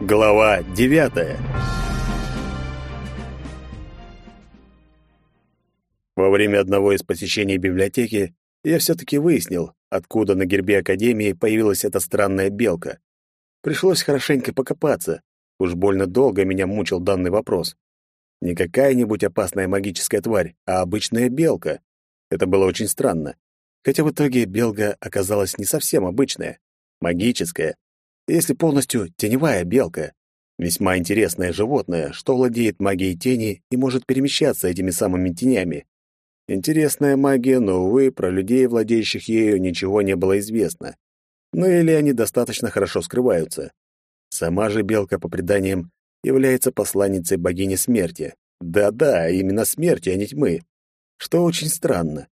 Глава девятая Во время одного из посещений библиотеки я все-таки выяснил, откуда на гербе Академии появилась эта странная белка. Пришлось хорошенько покопаться. Уж больно долго меня мучил данный вопрос. Не какая-нибудь опасная магическая тварь, а обычная белка. Это было очень странно. Хотя в итоге белка оказалась не совсем обычная, магическая, если полностью теневая белка. Весьма интересное животное, что владеет магией тени и может перемещаться этими самыми тенями. Интересная магия, но, увы, про людей, владеющих ею, ничего не было известно. Ну или они достаточно хорошо скрываются. Сама же белка, по преданиям, является посланницей богини смерти. Да-да, именно смерти, а не тьмы. Что очень странно.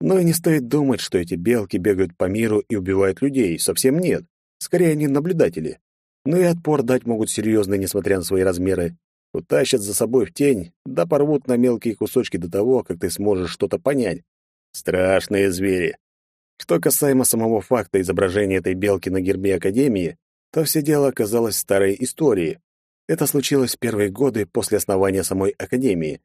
Но и не стоит думать, что эти белки бегают по миру и убивают людей. Совсем нет. Скорее, они наблюдатели. Но и отпор дать могут серьезно, несмотря на свои размеры. Утащат за собой в тень, да порвут на мелкие кусочки до того, как ты сможешь что-то понять. Страшные звери. Что касаемо самого факта изображения этой белки на гербе Академии, то все дело оказалось старой историей. Это случилось в первые годы после основания самой Академии.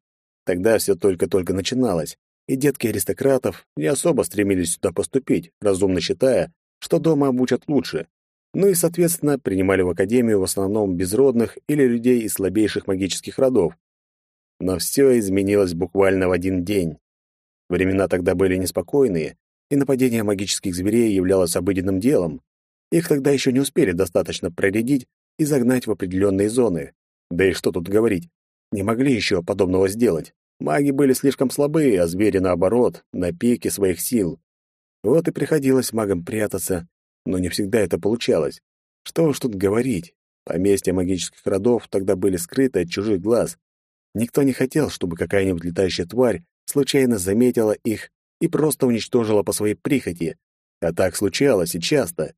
Тогда все только-только начиналось, и детки аристократов не особо стремились сюда поступить, разумно считая, что дома обучат лучше. Ну и, соответственно, принимали в Академию в основном безродных или людей из слабейших магических родов. Но все изменилось буквально в один день. Времена тогда были неспокойные, и нападение магических зверей являлось обыденным делом. Их тогда еще не успели достаточно проредить и загнать в определенные зоны. Да и что тут говорить, не могли еще подобного сделать. Маги были слишком слабые, а звери, наоборот, на пике своих сил. Вот и приходилось магам прятаться, но не всегда это получалось. Что уж тут говорить, поместья магических родов тогда были скрыты от чужих глаз. Никто не хотел, чтобы какая-нибудь летающая тварь случайно заметила их и просто уничтожила по своей прихоти. А так случалось и часто.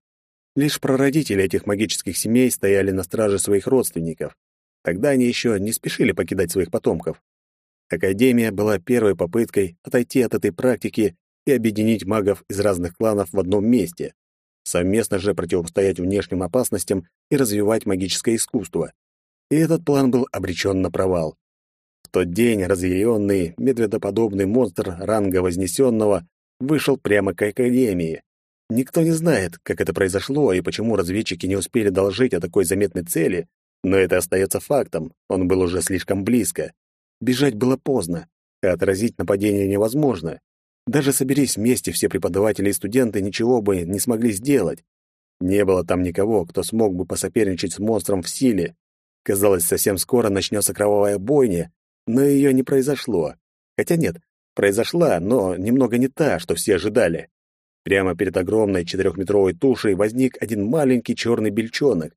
Лишь прародители этих магических семей стояли на страже своих родственников. Тогда они еще не спешили покидать своих потомков. Академия была первой попыткой отойти от этой практики и объединить магов из разных кланов в одном месте совместно же противостоять внешним опасностям и развивать магическое искусство. И этот план был обречен на провал. В тот день разъяренный, медведоподобный монстр ранга Вознесенного вышел прямо к Академии. Никто не знает, как это произошло и почему разведчики не успели доложить о такой заметной цели, но это остается фактом, он был уже слишком близко. Бежать было поздно, а отразить нападение невозможно. Даже соберись вместе все преподаватели и студенты, ничего бы не смогли сделать. Не было там никого, кто смог бы посоперничать с монстром в силе. Казалось, совсем скоро начнется кровавая бойня, но ее не произошло. Хотя нет, произошла, но немного не та, что все ожидали. Прямо перед огромной четырехметровой тушей возник один маленький черный бельчонок.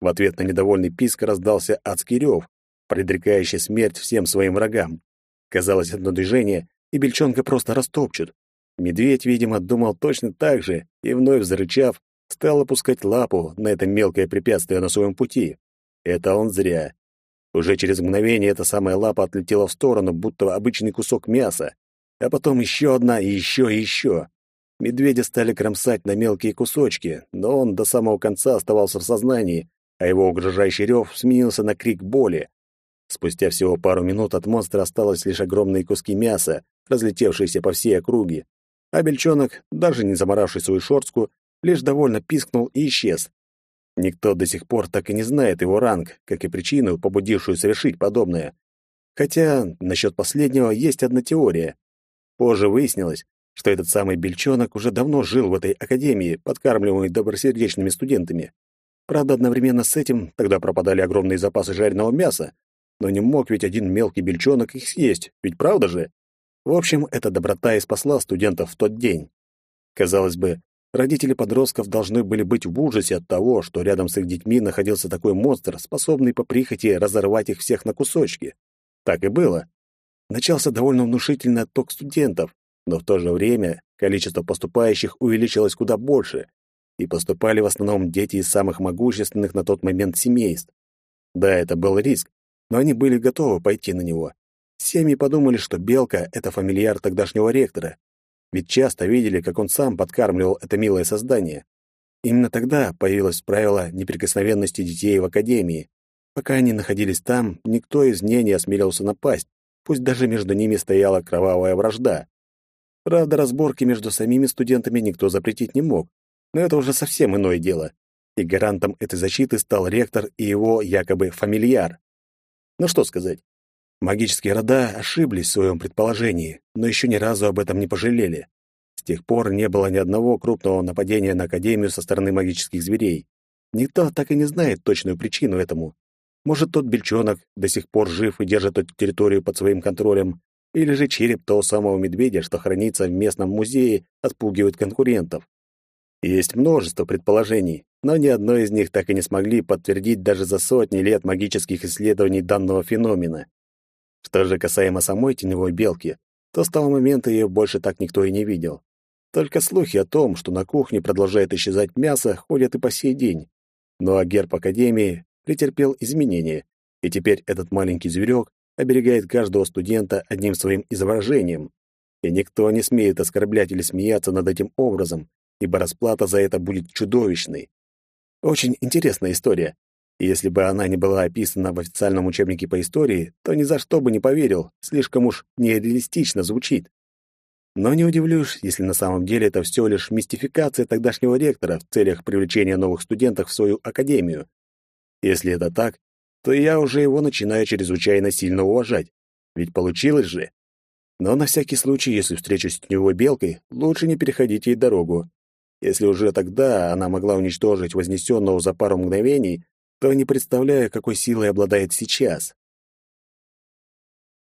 В ответ на недовольный писк раздался адский рев, предрекающий смерть всем своим врагам. Казалось, одно движение, и бельчонка просто растопчут. Медведь, видимо, думал точно так же и, вновь зарычав, стал опускать лапу на это мелкое препятствие на своем пути. Это он зря. Уже через мгновение эта самая лапа отлетела в сторону, будто обычный кусок мяса. А потом еще одна и еще и еще. Медведя стали кромсать на мелкие кусочки, но он до самого конца оставался в сознании, а его угрожающий рев сменился на крик боли. Спустя всего пару минут от монстра осталось лишь огромные куски мяса, разлетевшиеся по всей округе. А бельчонок, даже не заморавший свою шорстку, лишь довольно пискнул и исчез. Никто до сих пор так и не знает его ранг, как и причину, побудившую совершить подобное. Хотя насчет последнего есть одна теория. Позже выяснилось, что этот самый бельчонок уже давно жил в этой академии, подкармливаемый добросердечными студентами. Правда, одновременно с этим тогда пропадали огромные запасы жареного мяса, но не мог ведь один мелкий бельчонок их съесть, ведь правда же? В общем, эта доброта и спасла студентов в тот день. Казалось бы, родители подростков должны были быть в ужасе от того, что рядом с их детьми находился такой монстр, способный по прихоти разорвать их всех на кусочки. Так и было. Начался довольно внушительный отток студентов, но в то же время количество поступающих увеличилось куда больше, и поступали в основном дети из самых могущественных на тот момент семейств. Да, это был риск, но они были готовы пойти на него. Семьи подумали, что Белка — это фамильяр тогдашнего ректора, ведь часто видели, как он сам подкармливал это милое создание. Именно тогда появилось правило неприкосновенности детей в академии. Пока они находились там, никто из ней не осмелился напасть, пусть даже между ними стояла кровавая вражда. Правда, разборки между самими студентами никто запретить не мог, но это уже совсем иное дело. И гарантом этой защиты стал ректор и его якобы фамильяр. Ну что сказать, магические рода ошиблись в своем предположении, но еще ни разу об этом не пожалели. С тех пор не было ни одного крупного нападения на Академию со стороны магических зверей. Никто так и не знает точную причину этому. Может, тот бельчонок до сих пор жив и держит эту территорию под своим контролем, или же череп того самого медведя, что хранится в местном музее, отпугивает конкурентов. Есть множество предположений, но ни одно из них так и не смогли подтвердить даже за сотни лет магических исследований данного феномена. Что же касаемо самой теневой белки, то с того момента ее больше так никто и не видел. Только слухи о том, что на кухне продолжает исчезать мясо, ходят и по сей день. Ну а герб Академии претерпел изменения, и теперь этот маленький зверек оберегает каждого студента одним своим изображением. И никто не смеет оскорблять или смеяться над этим образом, ибо расплата за это будет чудовищной. Очень интересная история. Если бы она не была описана в официальном учебнике по истории, то ни за что бы не поверил, слишком уж нереалистично звучит. Но не удивлюсь, если на самом деле это все лишь мистификация тогдашнего ректора в целях привлечения новых студентов в свою академию. Если это так, то я уже его начинаю чрезвычайно сильно уважать. Ведь получилось же. Но на всякий случай, если встречусь с него белкой, лучше не переходить ей дорогу. Если уже тогда она могла уничтожить вознесенного за пару мгновений, то не представляю, какой силой обладает сейчас.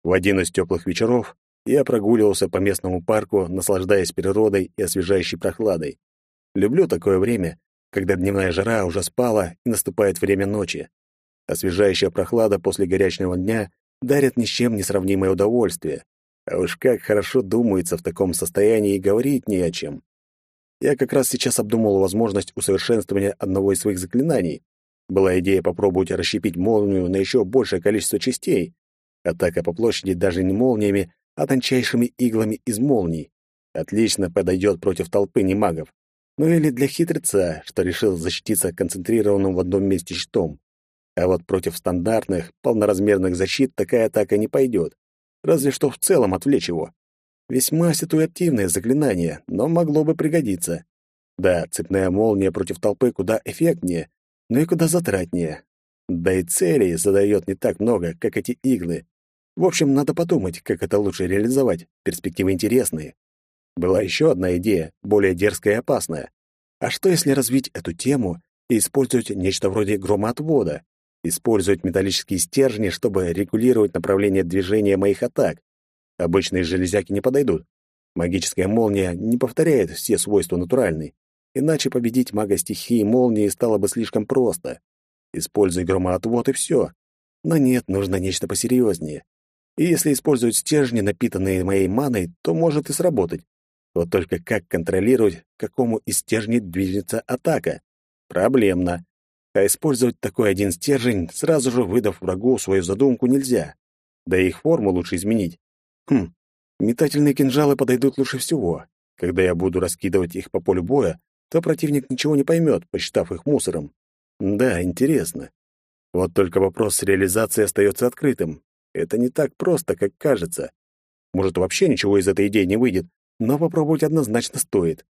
В один из теплых вечеров я прогуливался по местному парку, наслаждаясь природой и освежающей прохладой. Люблю такое время, когда дневная жара уже спала и наступает время ночи. Освежающая прохлада после горячего дня дарит ни с чем не сравнимое удовольствие. А уж как хорошо думается в таком состоянии и говорить не о чем. Я как раз сейчас обдумывал возможность усовершенствования одного из своих заклинаний. Была идея попробовать расщепить молнию на еще большее количество частей. Атака по площади даже не молниями, а тончайшими иглами из молний. Отлично подойдет против толпы немагов. Ну или для хитреца, что решил защититься концентрированным в одном месте щитом. А вот против стандартных, полноразмерных защит такая атака не пойдет. Разве что в целом отвлечь его. Весьма ситуативное заклинание, но могло бы пригодиться. Да, цепная молния против толпы куда эффектнее, но и куда затратнее. Да и целей задает не так много, как эти иглы. В общем, надо подумать, как это лучше реализовать. Перспективы интересные. Была еще одна идея, более дерзкая и опасная. А что, если развить эту тему и использовать нечто вроде громоотвода? Использовать металлические стержни, чтобы регулировать направление движения моих атак. Обычные железяки не подойдут. Магическая молния не повторяет все свойства натуральной. Иначе победить мага стихии молнии стало бы слишком просто. Используй громоотвод и все. Но нет, нужно нечто посерьезнее. И если использовать стержни, напитанные моей маной, то может и сработать. Вот только как контролировать, к какому из стержней движется атака? Проблемно. А использовать такой один стержень, сразу же выдав врагу свою задумку, нельзя. Да и их форму лучше изменить. Хм, метательные кинжалы подойдут лучше всего. Когда я буду раскидывать их по полю боя, то противник ничего не поймет, посчитав их мусором. Да, интересно. Вот только вопрос с реализацией остается открытым. Это не так просто, как кажется. Может, вообще ничего из этой идеи не выйдет, но попробовать однозначно стоит.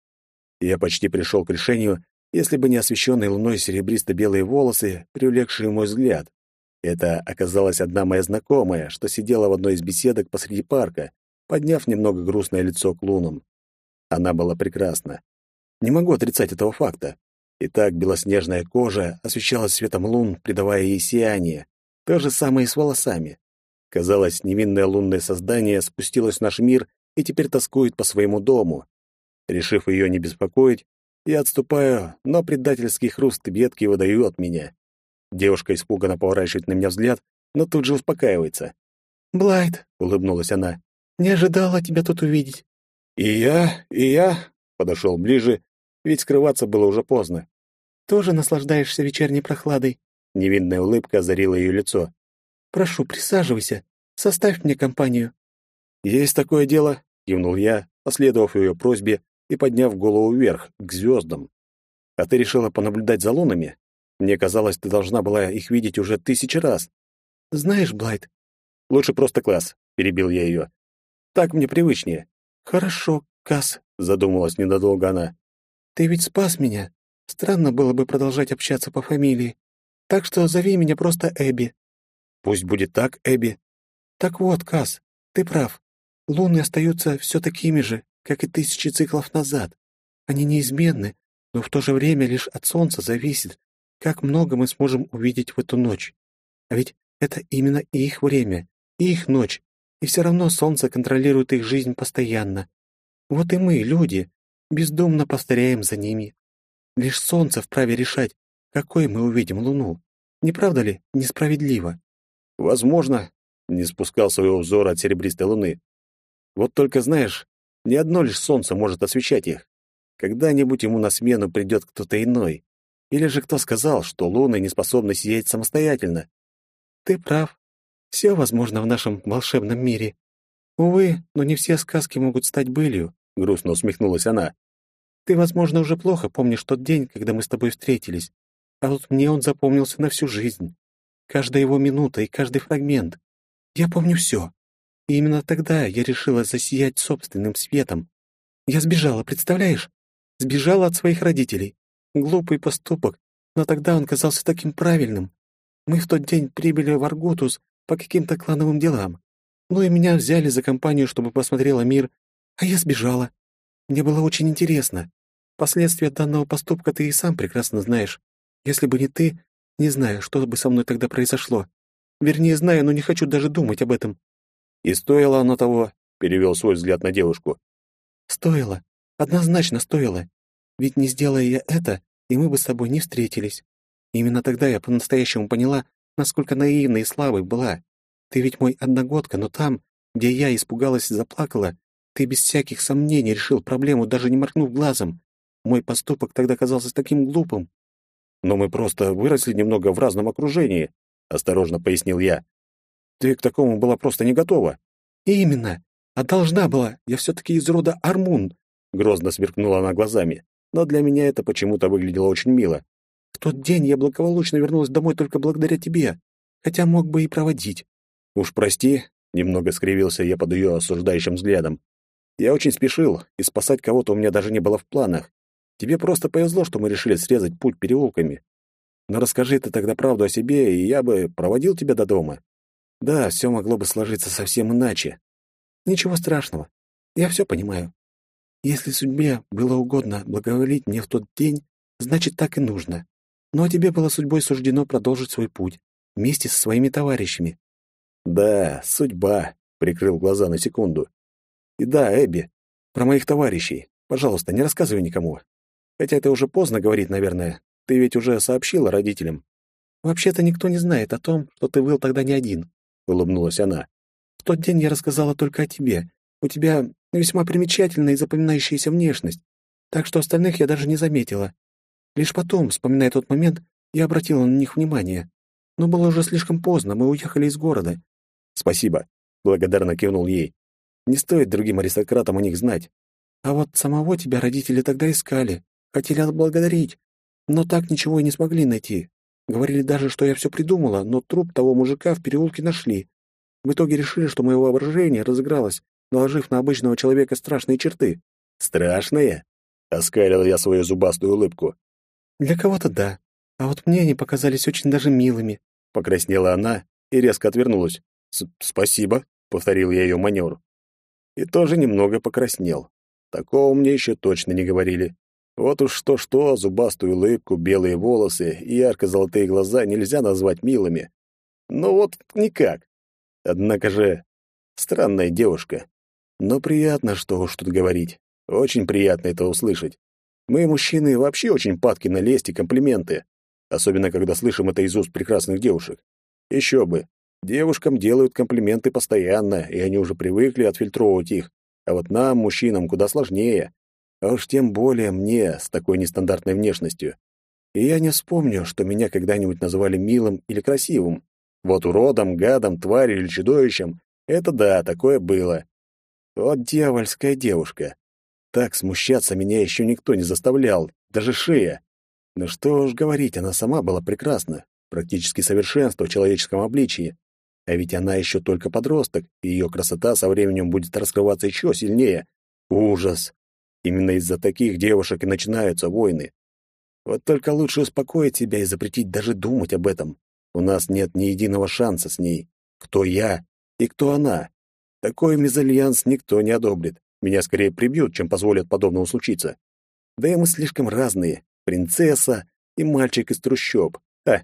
Я почти пришел к решению, если бы не освещенные луной серебристо-белые волосы, привлекшие мой взгляд. Это оказалась одна моя знакомая, что сидела в одной из беседок посреди парка, подняв немного грустное лицо к лунам. Она была прекрасна. Не могу отрицать этого факта. И так белоснежная кожа освещалась светом лун, придавая ей сияние. То же самое и с волосами. Казалось, невинное лунное создание спустилось в наш мир и теперь тоскует по своему дому. Решив ее не беспокоить, я отступаю, но предательский хруст ветки выдает меня. Девушка испуганно поворачивает на меня взгляд, но тут же успокаивается. «Блайт», — улыбнулась она, — «не ожидала тебя тут увидеть». «И я, и я», — подошел ближе, ведь скрываться было уже поздно. «Тоже наслаждаешься вечерней прохладой?» Невинная улыбка озарила ее лицо. «Прошу, присаживайся, составь мне компанию». «Есть такое дело», — кивнул я, последовав ее просьбе и подняв голову вверх, к звездам. А ты решила понаблюдать за лунами? Мне казалось, ты должна была их видеть уже тысячи раз. Знаешь, Блайт, лучше просто класс, перебил я ее. Так мне привычнее. Хорошо, Кас, задумалась недолго она. Ты ведь спас меня. Странно было бы продолжать общаться по фамилии. Так что зови меня просто Эбби. Пусть будет так, Эбби. Так вот, Кас, ты прав. Луны остаются все такими же, как и тысячи циклов назад. Они неизменны, но в то же время лишь от Солнца зависит, как много мы сможем увидеть в эту ночь. А ведь это именно их время, их ночь, и все равно Солнце контролирует их жизнь постоянно. Вот и мы, люди, бездумно повторяем за ними. Лишь Солнце вправе решать, какой мы увидим Луну. Не правда ли несправедливо? Возможно, не спускал своего взора от серебристой Луны. Вот только знаешь, ни одно лишь Солнце может освещать их. Когда-нибудь ему на смену придет кто-то иной. Или же кто сказал, что луны не способны сиять самостоятельно? Ты прав. Все возможно в нашем волшебном мире. Увы, но не все сказки могут стать былью, грустно усмехнулась она. Ты, возможно, уже плохо помнишь тот день, когда мы с тобой встретились. А вот мне он запомнился на всю жизнь. Каждая его минута и каждый фрагмент. Я помню все. И именно тогда я решила засиять собственным светом. Я сбежала, представляешь? Сбежала от своих родителей. Глупый поступок, но тогда он казался таким правильным. Мы в тот день прибыли в Аргутус по каким-то клановым делам. Ну и меня взяли за компанию, чтобы посмотрела мир, а я сбежала. Мне было очень интересно. Последствия данного поступка ты и сам прекрасно знаешь. Если бы не ты, не знаю, что бы со мной тогда произошло. Вернее, знаю, но не хочу даже думать об этом. И стоило оно того, перевел свой взгляд на девушку. Стоило. Однозначно стоило. Ведь не сделая я это, и мы бы с тобой не встретились. именно тогда я по-настоящему поняла, насколько наивной и слабой была. Ты ведь мой одногодка, но там, где я испугалась и заплакала, ты без всяких сомнений решил проблему, даже не моргнув глазом. Мой поступок тогда казался таким глупым. Но мы просто выросли немного в разном окружении, осторожно пояснил я. Ты к такому была просто не готова. Именно. А должна была. Я все-таки из рода Армун. Грозно сверкнула она глазами но для меня это почему-то выглядело очень мило. В тот день я благополучно вернулась домой только благодаря тебе, хотя мог бы и проводить. Уж прости, немного скривился я под ее осуждающим взглядом. Я очень спешил, и спасать кого-то у меня даже не было в планах. Тебе просто повезло, что мы решили срезать путь переулками. Но расскажи ты тогда правду о себе, и я бы проводил тебя до дома. Да, все могло бы сложиться совсем иначе. Ничего страшного. Я все понимаю. Если судьбе было угодно благоволить мне в тот день, значит, так и нужно. Но тебе было судьбой суждено продолжить свой путь вместе со своими товарищами. Да, судьба, прикрыл глаза на секунду. И да, Эбби, про моих товарищей. Пожалуйста, не рассказывай никому. Хотя это уже поздно говорить, наверное. Ты ведь уже сообщила родителям. Вообще-то никто не знает о том, что ты был тогда не один, улыбнулась она. В тот день я рассказала только о тебе. У тебя весьма примечательная и запоминающаяся внешность, так что остальных я даже не заметила. Лишь потом, вспоминая тот момент, я обратила на них внимание. Но было уже слишком поздно, мы уехали из города. Спасибо, благодарно кивнул ей. Не стоит другим аристократам о них знать. А вот самого тебя родители тогда искали, хотели отблагодарить, но так ничего и не смогли найти. Говорили даже, что я все придумала, но труп того мужика в переулке нашли. В итоге решили, что мое воображение разыгралось, наложив на обычного человека страшные черты. «Страшные?» — оскалил я свою зубастую улыбку. «Для кого-то да, а вот мне они показались очень даже милыми», — покраснела она и резко отвернулась. «Спасибо», — повторил я ее маневр. И тоже немного покраснел. Такого мне еще точно не говорили. Вот уж что-что, зубастую улыбку, белые волосы и ярко-золотые глаза нельзя назвать милыми. Ну вот никак. Однако же странная девушка. Но приятно, что уж тут говорить. Очень приятно это услышать. Мы, мужчины, вообще очень падки на лесть и комплименты. Особенно, когда слышим это из уст прекрасных девушек. Еще бы. Девушкам делают комплименты постоянно, и они уже привыкли отфильтровывать их. А вот нам, мужчинам, куда сложнее. А уж тем более мне с такой нестандартной внешностью. И я не вспомню, что меня когда-нибудь называли милым или красивым. Вот уродом, гадом, тварью или чудовищем — это да, такое было. Вот дьявольская девушка. Так смущаться меня еще никто не заставлял, даже шея. Но что уж говорить, она сама была прекрасна, практически совершенство в человеческом обличии. А ведь она еще только подросток, и ее красота со временем будет раскрываться еще сильнее. Ужас! Именно из-за таких девушек и начинаются войны. Вот только лучше успокоить себя и запретить даже думать об этом. У нас нет ни единого шанса с ней. Кто я и кто она? Такой мезальянс никто не одобрит. Меня скорее прибьют, чем позволят подобному случиться. Да и мы слишком разные. Принцесса и мальчик из трущоб. А,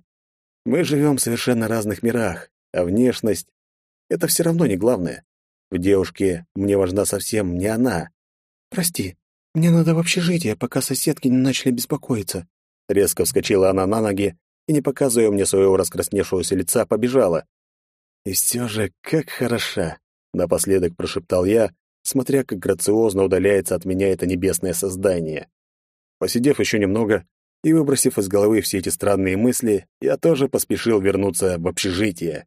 мы живем в совершенно разных мирах, а внешность — это все равно не главное. В девушке мне важна совсем не она. «Прости, мне надо в общежитие, пока соседки не начали беспокоиться». Резко вскочила она на ноги и, не показывая мне своего раскрасневшегося лица, побежала. «И все же, как хороша!» — напоследок прошептал я, смотря как грациозно удаляется от меня это небесное создание. Посидев еще немного и выбросив из головы все эти странные мысли, я тоже поспешил вернуться в общежитие.